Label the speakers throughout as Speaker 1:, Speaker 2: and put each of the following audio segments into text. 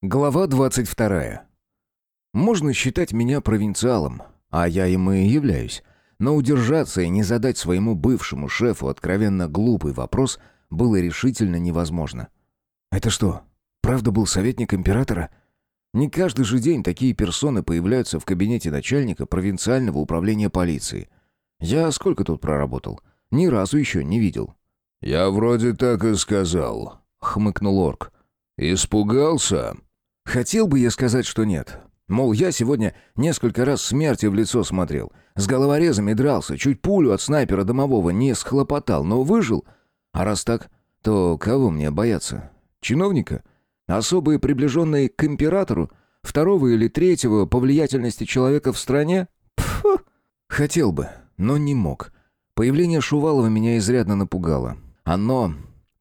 Speaker 1: Глава 22. Можно считать меня провинциалом, а я им и являюсь. Но удержаться и не задать своему бывшему шефу откровенно глупый вопрос было решительно невозможно. Это что, правда был советник императора? Не каждый же день такие персоны появляются в кабинете начальника провинциального управления полиции. Я сколько тут проработал? Ни разу еще не видел.
Speaker 2: «Я вроде так и сказал», — хмыкнул орк. «Испугался?»
Speaker 1: Хотел бы я сказать, что нет. Мол, я сегодня несколько раз смерти в лицо смотрел. С головорезами дрался, чуть пулю от снайпера домового не схлопотал, но выжил. А раз так, то кого мне бояться? Чиновника? Особые приближенные к императору? Второго или третьего по влиятельности человека в стране? Пфу! Хотел бы, но не мог. Появление Шувалова меня изрядно напугало. Оно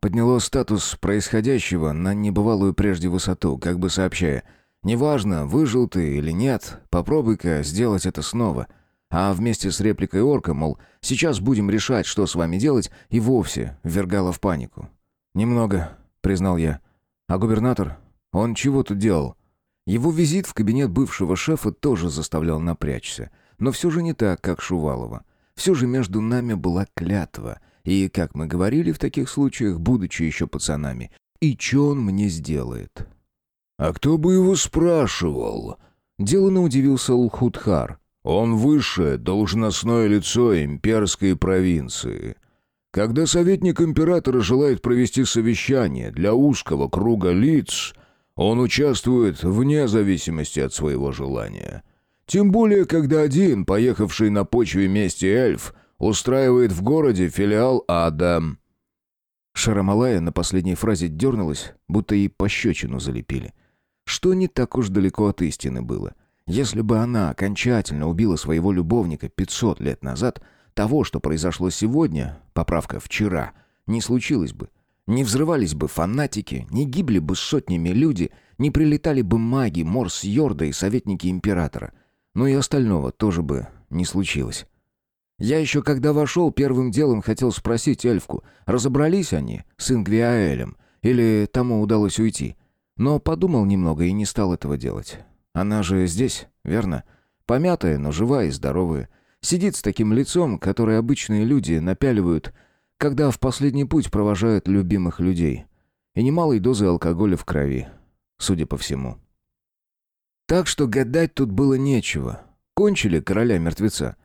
Speaker 1: подняло статус происходящего на небывалую прежде высоту, как бы сообщая «Неважно, выжил ты или нет, попробуй-ка сделать это снова». А вместе с репликой орка, мол, сейчас будем решать, что с вами делать, и вовсе ввергало в панику. «Немного», — признал я. «А губернатор? Он чего тут делал?» Его визит в кабинет бывшего шефа тоже заставлял напрячься, но все же не так, как Шувалова. Все же между нами была клятва, и, как мы говорили в таких случаях, будучи еще пацанами, и что он мне сделает?
Speaker 2: «А кто бы его спрашивал?»
Speaker 1: Делано удивился Улхудхар.
Speaker 2: «Он высшее должностное лицо имперской провинции. Когда советник императора желает провести совещание для узкого круга лиц, он участвует вне зависимости от своего желания. Тем более, когда один, поехавший на почве мести эльф, устраивает в городе филиал ада».
Speaker 1: Шарамалая на последней фразе дернулась, будто ей пощечину залепили. Что не так уж далеко от истины было. Если бы она окончательно убила своего любовника 500 лет назад, того, что произошло сегодня, поправка вчера, не случилось бы. Не взрывались бы фанатики, не гибли бы сотнями люди, не прилетали бы маги, Морс Йорда и советники императора. Ну и остального тоже бы не случилось. Я еще когда вошел, первым делом хотел спросить эльфку, разобрались они с Ингвиаэлем или тому удалось уйти. Но подумал немного и не стал этого делать. Она же здесь, верно? Помятая, но живая и здоровая. Сидит с таким лицом, которое обычные люди напяливают, когда в последний путь провожают любимых людей. И немалой дозы алкоголя в крови, судя по всему. Так что гадать тут было нечего. Кончили короля мертвеца.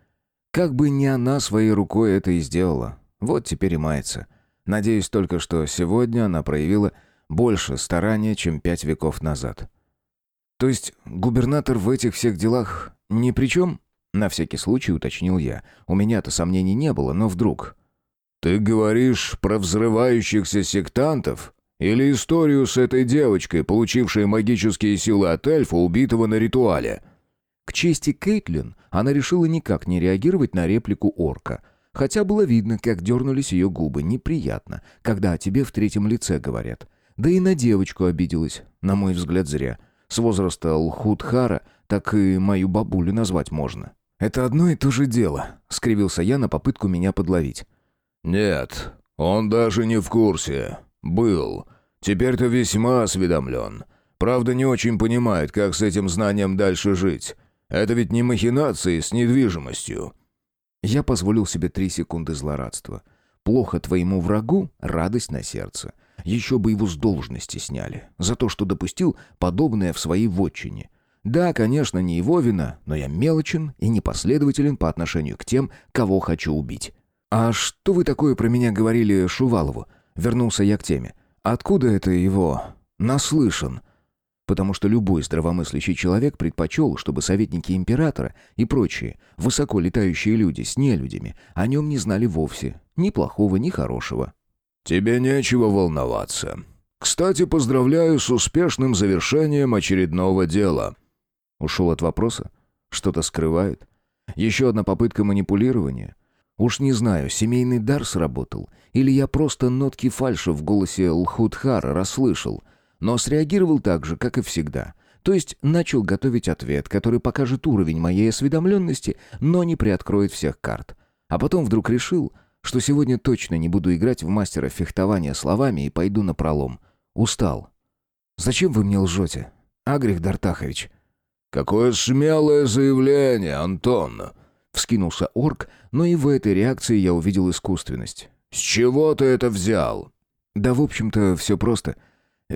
Speaker 1: Как бы не она своей рукой это и сделала. Вот теперь и мается. Надеюсь только, что сегодня она проявила больше старания, чем пять веков назад. То есть губернатор в этих всех делах ни при чем? На всякий случай уточнил я. У меня-то сомнений не было, но вдруг...
Speaker 2: «Ты говоришь про взрывающихся сектантов? Или историю с этой девочкой, получившей магические силы от эльфа, убитого на ритуале?»
Speaker 1: К чести Кейтлин, она решила никак не реагировать на реплику орка. Хотя было видно, как дернулись ее губы. Неприятно, когда о тебе в третьем лице говорят. Да и на девочку обиделась, на мой взгляд, зря. С возраста Лхудхара так и мою бабулю назвать можно. «Это одно и то же дело», — скривился я на попытку меня подловить.
Speaker 2: «Нет, он даже не в курсе. Был. Теперь-то весьма осведомлен. Правда, не очень понимает, как с этим знанием дальше жить. Это ведь не махинации с недвижимостью».
Speaker 1: Я позволил себе три секунды злорадства. Плохо твоему врагу, радость на сердце. Еще бы его с должности сняли. За то, что допустил подобное в своей вотчине. Да, конечно, не его вина, но я мелочен и непоследователен по отношению к тем, кого хочу убить. «А что вы такое про меня говорили Шувалову?» Вернулся я к теме. «Откуда это его? Наслышан?» Потому что любой здравомыслящий человек предпочел, чтобы советники императора и прочие высоко летающие люди с нелюдями о нем не знали вовсе, ни плохого, ни хорошего.
Speaker 2: «Тебе нечего волноваться. Кстати, поздравляю с успешным завершением очередного дела».
Speaker 1: Ушел от вопроса? Что-то скрывает? Еще одна попытка манипулирования? Уж не знаю, семейный дар сработал, или я просто нотки фальши в голосе Лхудхара расслышал — но среагировал так же, как и всегда. То есть начал готовить ответ, который покажет уровень моей осведомленности, но не приоткроет всех карт. А потом вдруг решил, что сегодня точно не буду играть в мастера фехтования словами и пойду на пролом. Устал. «Зачем вы мне лжете? Агрих Дартахович».
Speaker 2: «Какое смелое заявление, Антон!»
Speaker 1: Вскинулся орк, но и в этой реакции я увидел искусственность.
Speaker 2: «С чего ты это взял?»
Speaker 1: «Да, в общем-то, все просто.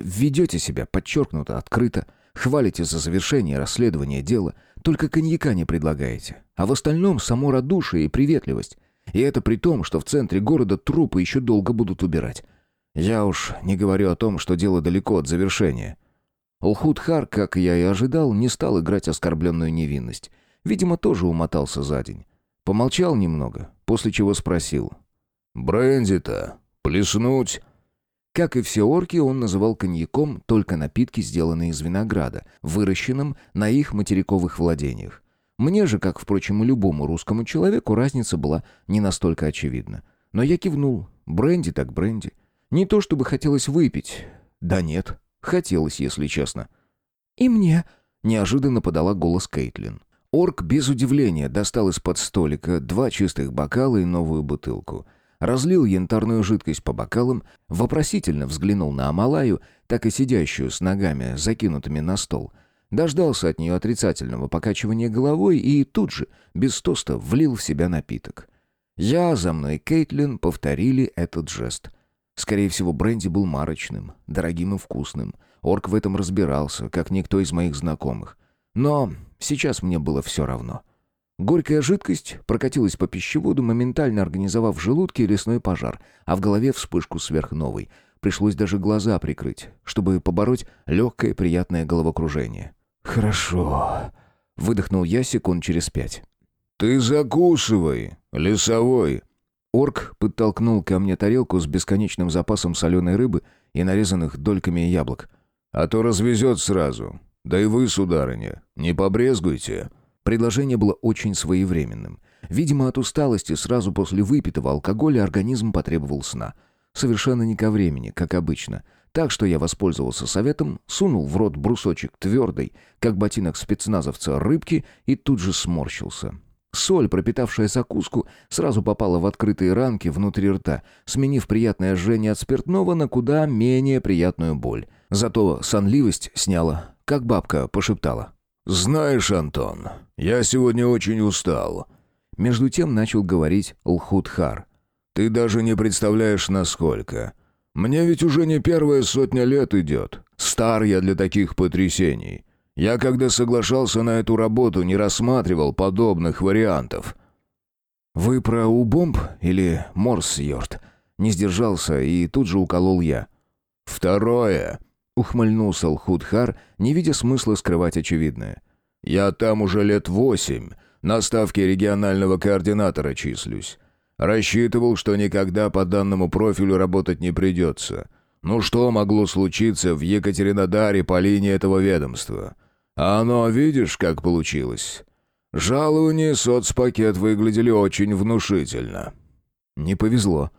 Speaker 1: Ведете себя подчеркнуто, открыто, хвалите за завершение расследования дела, только коньяка не предлагаете. А в остальном само радушие и приветливость. И это при том, что в центре города трупы еще долго будут убирать. Я уж не говорю о том, что дело далеко от завершения». Улхудхар, как я и ожидал, не стал играть оскорбленную невинность. Видимо, тоже умотался за день. Помолчал немного, после чего спросил.
Speaker 2: «Бренди-то? Плеснуть?»
Speaker 1: Как и все орки, он называл коньяком только напитки, сделанные из винограда, выращенным на их материковых владениях. Мне же, как, впрочем, и любому русскому человеку, разница была не настолько очевидна. Но я кивнул. Бренди так бренди. Не то чтобы хотелось выпить. Да нет, хотелось, если честно. «И мне», — неожиданно подала голос Кейтлин. Орк без удивления достал из-под столика два чистых бокала и новую бутылку. Разлил янтарную жидкость по бокалам, вопросительно взглянул на Амалаю, так и сидящую с ногами, закинутыми на стол. Дождался от нее отрицательного покачивания головой и тут же, без тоста, влил в себя напиток. Я, за мной Кейтлин повторили этот жест. Скорее всего, бренди был марочным, дорогим и вкусным. Орк в этом разбирался, как никто из моих знакомых. Но сейчас мне было все равно. Горькая жидкость прокатилась по пищеводу, моментально организовав в желудке лесной пожар, а в голове вспышку сверхновой. Пришлось даже глаза прикрыть, чтобы побороть легкое приятное головокружение. «Хорошо», — выдохнул я секунд через пять.
Speaker 2: «Ты закусывай, лесовой!»
Speaker 1: Орк подтолкнул ко мне тарелку с бесконечным запасом соленой рыбы и нарезанных дольками яблок.
Speaker 2: «А то развезет сразу. Да и вы, сударыня, не побрезгуйте».
Speaker 1: Предложение было очень своевременным. Видимо, от усталости сразу после выпитого алкоголя организм потребовал сна. Совершенно не ко времени, как обычно. Так что я воспользовался советом, сунул в рот брусочек твердой, как ботинок спецназовца, рыбки и тут же сморщился. Соль, пропитавшая закуску, сразу попала в открытые ранки внутри рта, сменив приятное жжение от спиртного на куда менее приятную боль. Зато сонливость сняла, как бабка пошептала.
Speaker 2: «Знаешь, Антон, я сегодня очень устал».
Speaker 1: Между тем начал говорить Лхудхар.
Speaker 2: «Ты даже не представляешь, насколько. Мне ведь уже не первая сотня лет идет. Стар я для таких потрясений. Я, когда соглашался на эту работу, не рассматривал подобных вариантов».
Speaker 1: «Вы про Убомб или Морсьорд?» Не сдержался и тут же уколол я.
Speaker 2: «Второе»,
Speaker 1: Ухмыльнулся Лхудхар, не видя смысла скрывать очевидное.
Speaker 2: «Я там уже лет восемь. На ставке регионального координатора числюсь. Рассчитывал, что никогда по данному профилю работать не придется. Ну что могло случиться в Екатеринодаре по линии этого ведомства? А оно, видишь, как получилось? Жалования соцпакет выглядели очень внушительно».
Speaker 1: «Не повезло».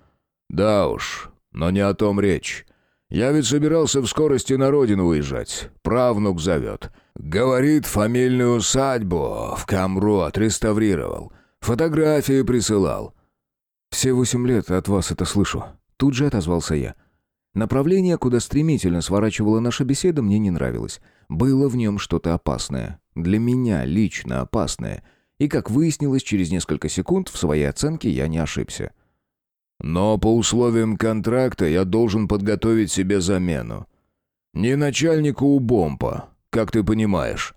Speaker 2: «Да уж, но не о том речь. Я ведь собирался в скорости на родину уезжать. Правнук зовет. Говорит, фамильную усадьбу в Камру отреставрировал. Фотографии присылал.
Speaker 1: «Все восемь лет от вас это слышу». Тут же отозвался я. Направление, куда стремительно сворачивала наша беседа, мне не нравилось. Было в нем что-то опасное. Для меня лично опасное. И, как выяснилось, через несколько секунд в своей оценке я не ошибся.
Speaker 2: Но по условиям контракта я должен подготовить себе замену. Не начальнику у бомба, как ты понимаешь».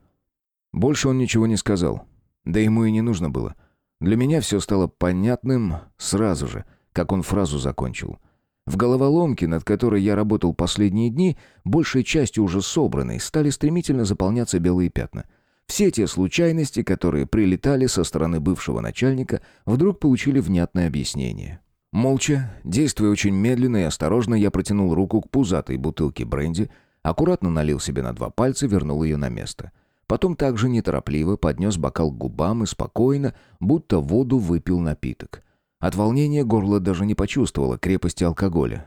Speaker 1: Больше он ничего не сказал. Да ему и не нужно было. Для меня все стало понятным сразу же, как он фразу закончил. В головоломке, над которой я работал последние дни, большей частью уже собранной, стали стремительно заполняться белые пятна. Все те случайности, которые прилетали со стороны бывшего начальника, вдруг получили внятное объяснение. Молча, действуя очень медленно и осторожно, я протянул руку к пузатой бутылке бренди, аккуратно налил себе на два пальца, вернул ее на место. Потом также неторопливо поднес бокал к губам и спокойно, будто воду выпил напиток. От волнения горло даже не почувствовало крепости алкоголя.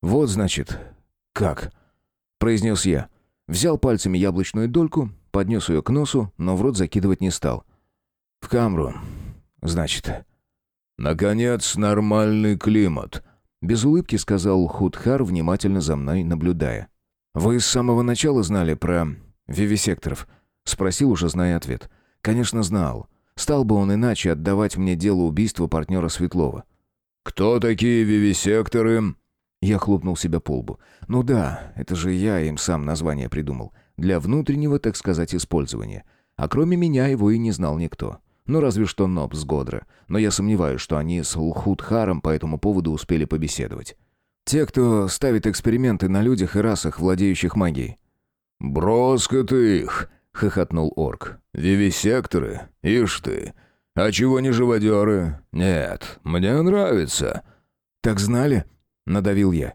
Speaker 1: «Вот, значит, как?» — произнес я. Взял пальцами яблочную дольку, поднес ее к носу, но в рот закидывать не стал. «В камру, значит...»
Speaker 2: «Наконец, нормальный климат», —
Speaker 1: без улыбки сказал Худхар, внимательно за мной наблюдая. «Вы с самого начала знали про вивисекторов?» — спросил, уже зная ответ. «Конечно, знал. Стал бы он иначе отдавать мне дело убийства партнера Светлова».
Speaker 2: «Кто такие вивисекторы?»
Speaker 1: Я хлопнул себя по лбу. «Ну да, это же я им сам название придумал. Для внутреннего, так сказать, использования. А кроме меня его и не знал никто. Ну, разве что Ноб с Годра. Но я сомневаюсь, что они с Лхудхаром по этому поводу успели побеседовать. Те, кто ставит эксперименты на людях и расах, владеющих магией.
Speaker 2: «Броско ты их!» — хохотнул орк. «Вивисекторы? Ишь ты! А чего не живодеры? Нет, мне нравится!»
Speaker 1: «Так знали?» — надавил я.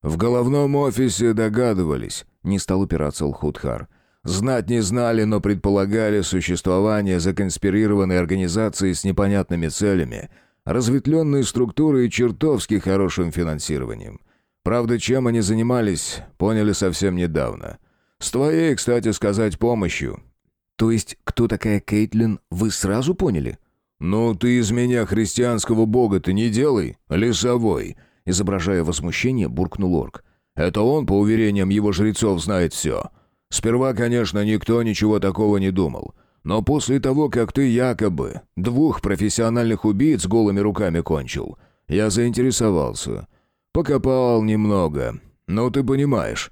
Speaker 2: «В головном офисе догадывались», — не стал упираться Лхудхар. Знать не знали, но предполагали существование законспирированной организации с непонятными целями, разветвленные структуры и чертовски хорошим финансированием. Правда, чем они занимались, поняли совсем недавно. С твоей, кстати сказать, помощью.
Speaker 1: То есть, кто такая Кейтлин, вы сразу поняли?
Speaker 2: Ну, ты из меня христианского бога-то не делай, лесовой. Изображая возмущение, буркнул орк. Это он, по уверениям его жрецов, знает все. Сперва, конечно, никто ничего такого не думал. Но после того, как ты якобы двух профессиональных убийц голыми руками кончил, я заинтересовался. Покопал немного. Ну, ты понимаешь.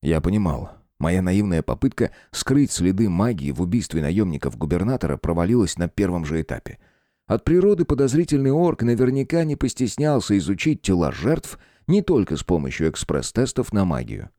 Speaker 1: Я понимал. Моя наивная попытка скрыть следы магии в убийстве наемников губернатора провалилась на первом же этапе. От природы подозрительный орк наверняка не постеснялся изучить тела жертв не только с помощью экспресс-тестов на магию.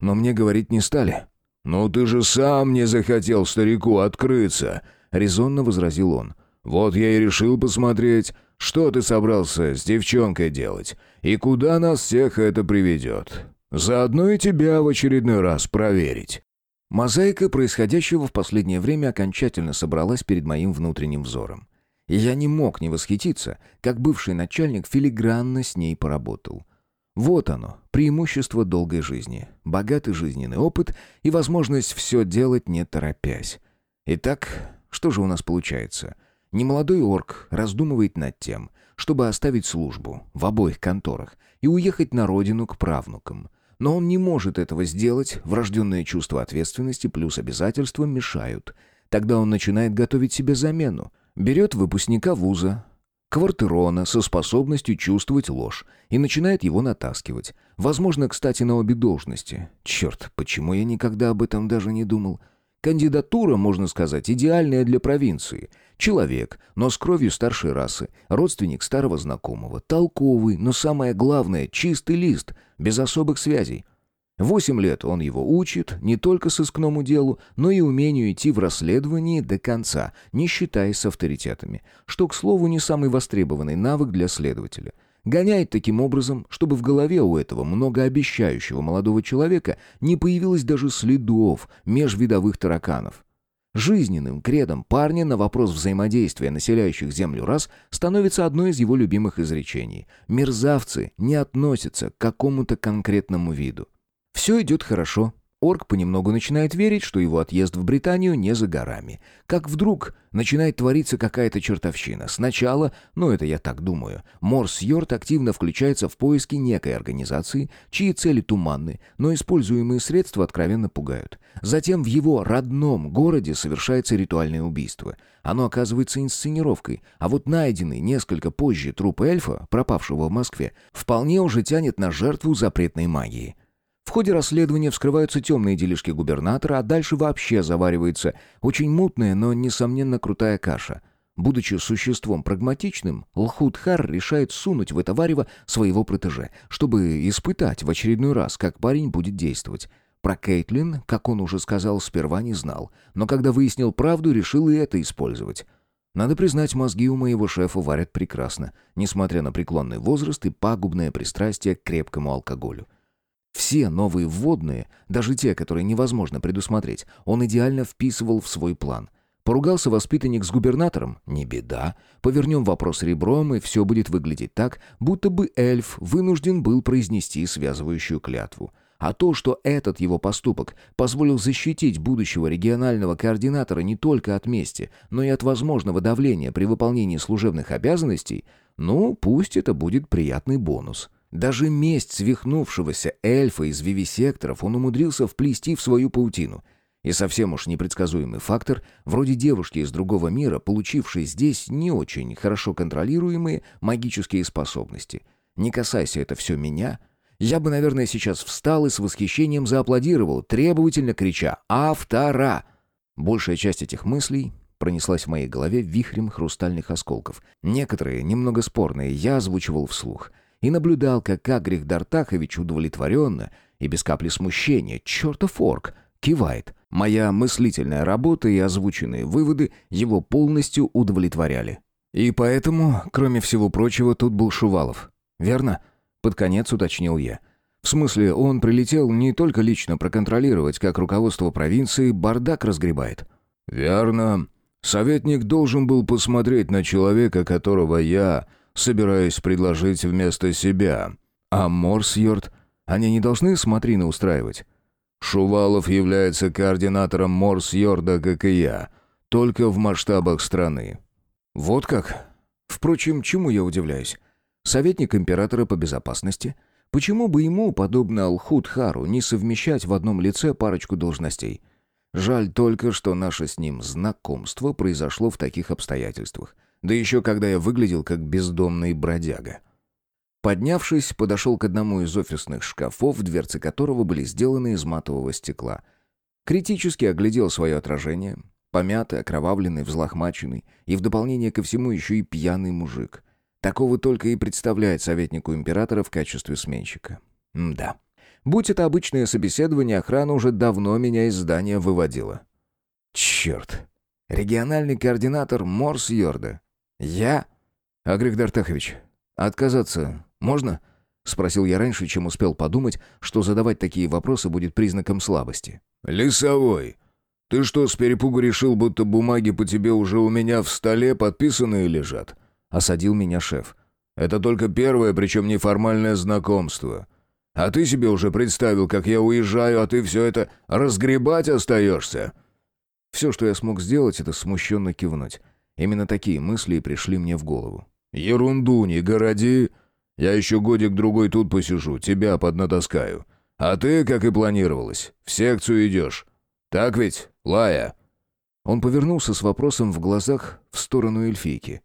Speaker 1: Но мне говорить не стали.
Speaker 2: «Ну ты же сам не захотел старику открыться», — резонно возразил он. «Вот я и решил посмотреть, что ты собрался с девчонкой делать, и куда нас всех это приведет. Заодно и тебя в очередной раз проверить».
Speaker 1: Мозаика происходящего в последнее время окончательно собралась перед моим внутренним взором. И я не мог не восхититься, как бывший начальник филигранно с ней поработал. Вот оно, преимущество долгой жизни, богатый жизненный опыт и возможность все делать не торопясь. Итак, что же у нас получается? Немолодой орк раздумывает над тем, чтобы оставить службу в обоих конторах и уехать на родину к правнукам. Но он не может этого сделать, врожденные чувства ответственности плюс обязательства мешают. Тогда он начинает готовить себе замену. Берет выпускника вуза, Квартирона со способностью чувствовать ложь и начинает его натаскивать. Возможно, кстати, на обе должности. Черт, почему я никогда об этом даже не думал? Кандидатура, можно сказать, идеальная для провинции. Человек, но с кровью старшей расы, родственник старого знакомого, толковый, но самое главное, чистый лист, без особых связей. Восемь лет он его учит не только сыскному делу, но и умению идти в расследовании до конца, не считаясь с авторитетами, что, к слову, не самый востребованный навык для следователя. Гоняет таким образом, чтобы в голове у этого многообещающего молодого человека не появилось даже следов межвидовых тараканов. Жизненным кредом парня на вопрос взаимодействия населяющих Землю рас становится одно из его любимых изречений. Мерзавцы не относятся к какому-то конкретному виду. Все идет хорошо. Орк понемногу начинает верить, что его отъезд в Британию не за горами. Как вдруг начинает твориться какая-то чертовщина. Сначала, ну это я так думаю, Морс Йорт активно включается в поиски некой организации, чьи цели туманны, но используемые средства откровенно пугают. Затем в его родном городе совершается ритуальное убийство. Оно оказывается инсценировкой, а вот найденный несколько позже труп эльфа, пропавшего в Москве, вполне уже тянет на жертву запретной магии. Ходе расследования вскрываются темные делишки губернатора, а дальше вообще заваривается очень мутная, но, несомненно, крутая каша. Будучи существом прагматичным, Лхудхар решает сунуть в это варево своего протеже, чтобы испытать в очередной раз, как парень будет действовать. Про Кейтлин, как он уже сказал, сперва не знал, но когда выяснил правду, решил и это использовать. Надо признать, мозги у моего шефа варят прекрасно, несмотря на преклонный возраст и пагубное пристрастие к крепкому алкоголю. Все новые вводные, даже те, которые невозможно предусмотреть, он идеально вписывал в свой план. Поругался воспитанник с губернатором? Не беда. Повернем вопрос ребром, и все будет выглядеть так, будто бы эльф вынужден был произнести связывающую клятву. А то, что этот его поступок позволил защитить будущего регионального координатора не только от мести, но и от возможного давления при выполнении служебных обязанностей, ну, пусть это будет приятный бонус. Даже месть свихнувшегося эльфа из вивисекторов он умудрился вплести в свою паутину. И совсем уж непредсказуемый фактор, вроде девушки из другого мира, получившей здесь не очень хорошо контролируемые магические способности. Не касайся это все меня, я бы, наверное, сейчас встал и с восхищением зааплодировал, требовательно крича «Автора!». Большая часть этих мыслей пронеслась в моей голове вихрем хрустальных осколков. Некоторые, немного спорные, я озвучивал вслух. И наблюдал, как Агрих Дартахович удовлетворенно и без капли смущения, чертов орк, кивает. Моя мыслительная работа и озвученные выводы его полностью удовлетворяли. И поэтому, кроме всего прочего, тут был Шувалов. Верно? Под конец уточнил я. В смысле, он прилетел не только лично проконтролировать, как руководство провинции бардак разгребает.
Speaker 2: «Верно. Советник должен был посмотреть на человека, которого я собираюсь предложить вместо себя.
Speaker 1: А Морсьорд, они не должны смотрины устраивать?
Speaker 2: Шувалов является координатором Морсьорда, как и я, только в масштабах страны.
Speaker 1: Вот как? Впрочем, чему я удивляюсь? Советник императора по безопасности? Почему бы ему, подобно Алхут-Хару, не совмещать в одном лице парочку должностей? Жаль только, что наше с ним знакомство произошло в таких обстоятельствах. Да еще когда я выглядел как бездомный бродяга. Поднявшись, подошел к одному из офисных шкафов, дверцы которого были сделаны из матового стекла. Критически оглядел свое отражение. Помятый, окровавленный, взлохмаченный. И в дополнение ко всему еще и пьяный мужик. Такого только и представляет советнику императора в качестве сменщика. М да. Будь это обычное собеседование, охрана уже давно меня из здания выводила. Черт. Региональный координатор Морс Йорда. Я? Агрик Дартахович, отказаться можно? Спросил я раньше, чем успел подумать, что задавать такие вопросы будет признаком слабости.
Speaker 2: «Лесовой, ты что, с перепугу решил, будто бумаги по тебе уже у меня в столе подписанные лежат?» Осадил меня шеф. «Это только первое, причем неформальное знакомство. А ты себе уже представил, как я уезжаю, а ты все это разгребать остаешься?»
Speaker 1: Все, что я смог сделать, это смущенно кивнуть. Именно такие мысли и пришли мне в голову.
Speaker 2: «Ерунду не городи. Я еще годик-другой тут посижу, тебя поднатаскаю. А ты, как и планировалось, в секцию идешь. Так ведь, Лая?»
Speaker 1: Он повернулся с вопросом в глазах в сторону эльфийки.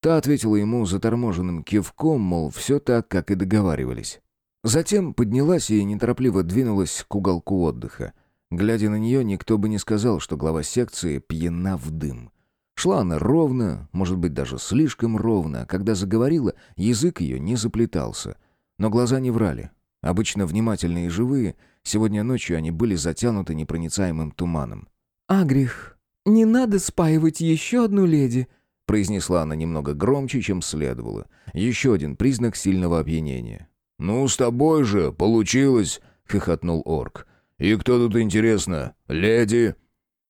Speaker 1: Та ответила ему заторможенным кивком, мол, все так, как и договаривались. Затем поднялась и неторопливо двинулась к уголку отдыха. Глядя на нее, никто бы не сказал, что глава секции пьяна в дым. Шла она ровно, может быть, даже слишком ровно, когда заговорила, язык ее не заплетался. Но глаза не врали. Обычно внимательные и живые, сегодня ночью они были затянуты непроницаемым туманом.
Speaker 3: «Агрих, не надо спаивать еще одну леди»,
Speaker 1: произнесла она немного громче, чем следовало. Еще один признак сильного опьянения.
Speaker 2: «Ну, с тобой же получилось!» — хохотнул орк. «И кто тут, интересно? Леди?»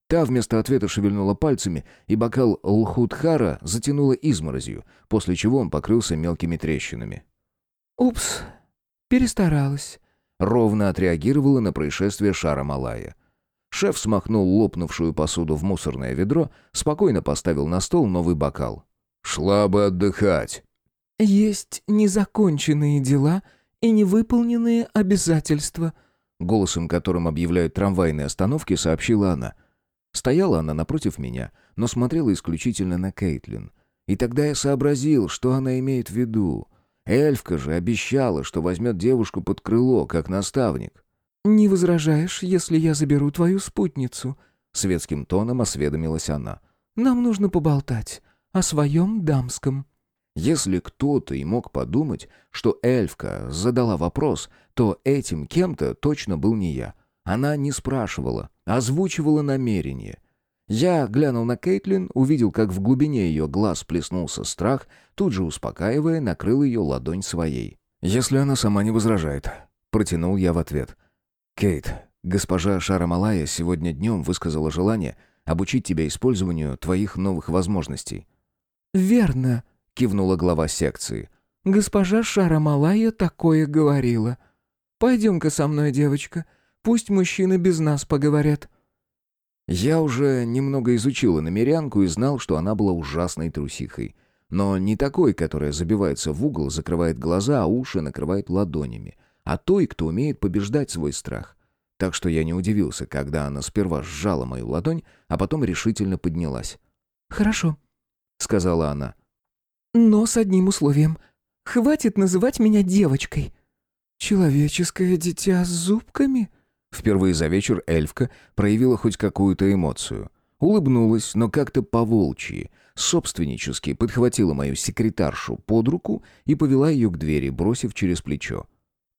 Speaker 1: Та вместо ответа шевельнула пальцами, и бокал Лхудхара затянула изморозью, после чего он покрылся мелкими трещинами.
Speaker 3: «Упс, перестаралась», —
Speaker 1: ровно отреагировала на происшествие Шара Малая. Шеф смахнул лопнувшую посуду в мусорное ведро, спокойно поставил на стол новый бокал.
Speaker 2: «Шла бы отдыхать».
Speaker 3: «Есть незаконченные дела и невыполненные обязательства»,
Speaker 1: голосом которым объявляют трамвайные остановки, сообщила она. Стояла она напротив меня, но смотрела исключительно на Кейтлин. И тогда я сообразил, что она имеет в виду. Эльфка же обещала, что возьмет девушку под крыло, как наставник.
Speaker 3: «Не возражаешь, если я заберу твою спутницу?»
Speaker 1: Светским тоном осведомилась она.
Speaker 3: «Нам нужно поболтать о своем дамском».
Speaker 1: Если кто-то и мог подумать, что эльфка задала вопрос, то этим кем-то точно был не я. Она не спрашивала, озвучивала намерение. Я глянул на Кейтлин, увидел, как в глубине ее глаз плеснулся страх, тут же успокаивая, накрыл ее ладонь своей. «Если она сама не возражает», — протянул я в ответ. «Кейт, госпожа Шарамалая сегодня днем высказала желание обучить тебя использованию твоих новых возможностей».
Speaker 3: «Верно»,
Speaker 1: кивнула глава секции.
Speaker 3: «Госпожа Шарамалая такое говорила. Пойдем-ка со мной, девочка. Пусть мужчины без нас поговорят».
Speaker 1: Я уже немного изучила намерянку и знал, что она была ужасной трусихой. Но не такой, которая забивается в угол, закрывает глаза, а уши накрывает ладонями, а той, кто умеет побеждать свой страх. Так что я не удивился, когда она сперва сжала мою ладонь, а потом решительно поднялась.
Speaker 3: «Хорошо», — сказала она. «Но с одним условием. Хватит называть меня девочкой». «Человеческое дитя с зубками?»
Speaker 1: Впервые за вечер эльфка проявила хоть какую-то эмоцию. Улыбнулась, но как-то по-волчьи, собственнически подхватила мою секретаршу под руку и повела ее к двери, бросив через плечо.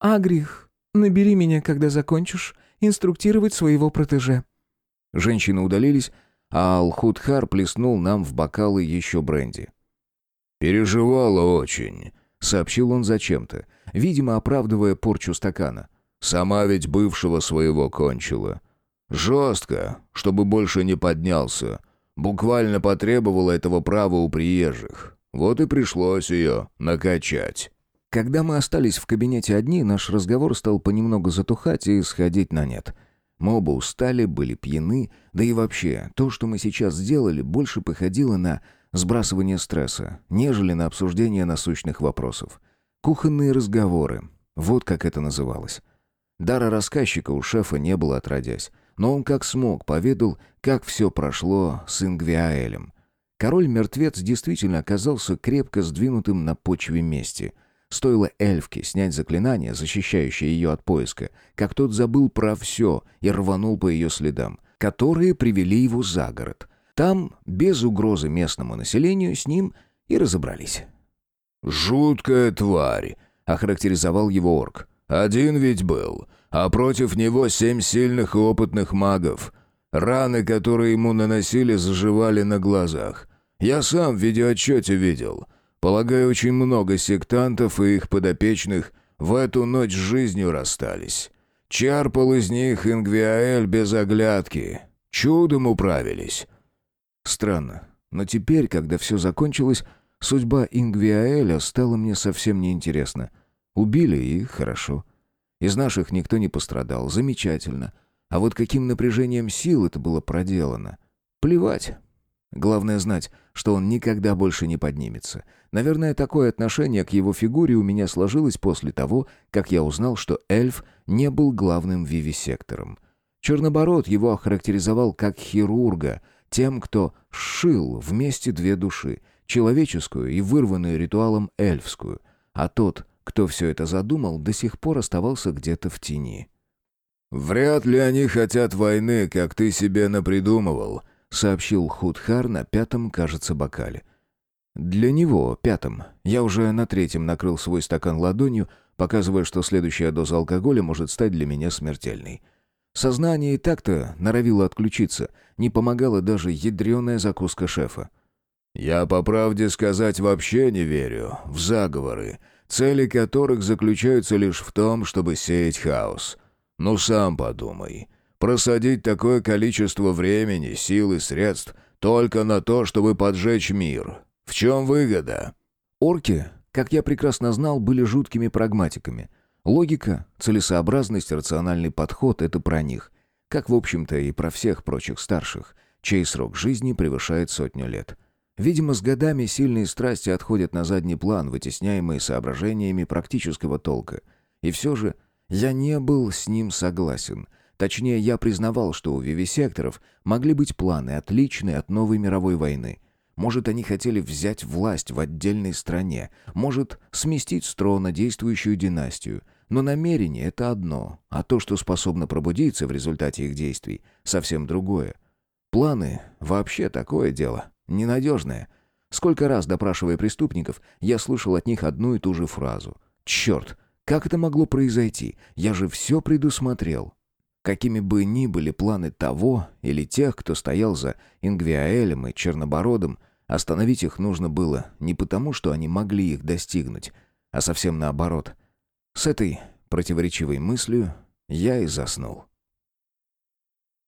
Speaker 3: «Агрих, набери меня, когда закончишь, инструктировать своего протеже».
Speaker 1: Женщины удалились, а Алхудхар плеснул нам в бокалы еще бренди.
Speaker 2: «Переживала очень», — сообщил он зачем-то,
Speaker 1: видимо, оправдывая порчу стакана.
Speaker 2: «Сама ведь бывшего своего кончила. Жестко, чтобы больше не поднялся. Буквально потребовала этого права у приезжих. Вот и пришлось ее накачать».
Speaker 1: Когда мы остались в кабинете одни, наш разговор стал понемногу затухать и сходить на нет. Мы оба устали, были пьяны, да и вообще, то, что мы сейчас сделали, больше походило на сбрасывание стресса, нежели на обсуждение насущных вопросов. Кухонные разговоры. Вот как это называлось. Дара рассказчика у шефа не было отродясь, но он как смог поведал, как все прошло с Ингвиаэлем. Король-мертвец действительно оказался крепко сдвинутым на почве мести. Стоило эльфке снять заклинание, защищающее ее от поиска, как тот забыл про все и рванул по ее следам, которые привели его за город. Там, без угрозы местному населению, с ним и разобрались.
Speaker 2: «Жуткая тварь», — охарактеризовал его орк. «Один ведь был, а против него семь сильных и опытных магов. Раны, которые ему наносили, заживали на глазах. Я сам в видеоотчете видел. Полагаю, очень много сектантов и их подопечных в эту ночь с жизнью расстались. Чарпал из них Ингвиаэль без оглядки. Чудом управились».
Speaker 1: Странно, но теперь, когда все закончилось, судьба Ингвиаэля стала мне совсем неинтересна. Убили и хорошо. Из наших никто не пострадал, замечательно. А вот каким напряжением сил это было проделано? Плевать. Главное знать, что он никогда больше не поднимется. Наверное, такое отношение к его фигуре у меня сложилось после того, как я узнал, что эльф не был главным вивисектором. Чернобород его охарактеризовал как хирурга, тем, кто сшил вместе две души, человеческую и вырванную ритуалом эльфскую, а тот, кто все это задумал, до сих пор оставался где-то в тени.
Speaker 2: «Вряд ли они хотят войны, как ты себе напридумывал», — сообщил Худхар на пятом, кажется, бокале.
Speaker 1: «Для него, пятом. Я уже на третьем накрыл свой стакан ладонью, показывая, что следующая доза алкоголя может стать для меня смертельной. Сознание и так-то норовило отключиться, не помогала даже ядреная закуска шефа.
Speaker 2: «Я, по правде сказать, вообще не верю в заговоры», цели которых заключаются лишь в том, чтобы сеять хаос. Ну сам подумай. Просадить такое количество времени, сил и средств только на то, чтобы поджечь мир. В чем выгода?
Speaker 1: Орки, как я прекрасно знал, были жуткими прагматиками. Логика, целесообразность, рациональный подход — это про них. Как, в общем-то, и про всех прочих старших, чей срок жизни превышает сотню лет. Видимо, с годами сильные страсти отходят на задний план, вытесняемые соображениями практического толка. И все же я не был с ним согласен. Точнее, я признавал, что у вивисекторов могли быть планы, отличные от новой мировой войны. Может, они хотели взять власть в отдельной стране, может, сместить с трона действующую династию. Но намерение — это одно, а то, что способно пробудиться в результате их действий, совсем другое. Планы — вообще такое дело ненадежная. Сколько раз, допрашивая преступников, я слышал от них одну и ту же фразу. «Черт, как это могло произойти? Я же все предусмотрел». Какими бы ни были планы того или тех, кто стоял за Ингвиаэлем и Чернобородом, остановить их нужно было не потому, что они могли их достигнуть, а совсем наоборот. С этой противоречивой мыслью я и заснул.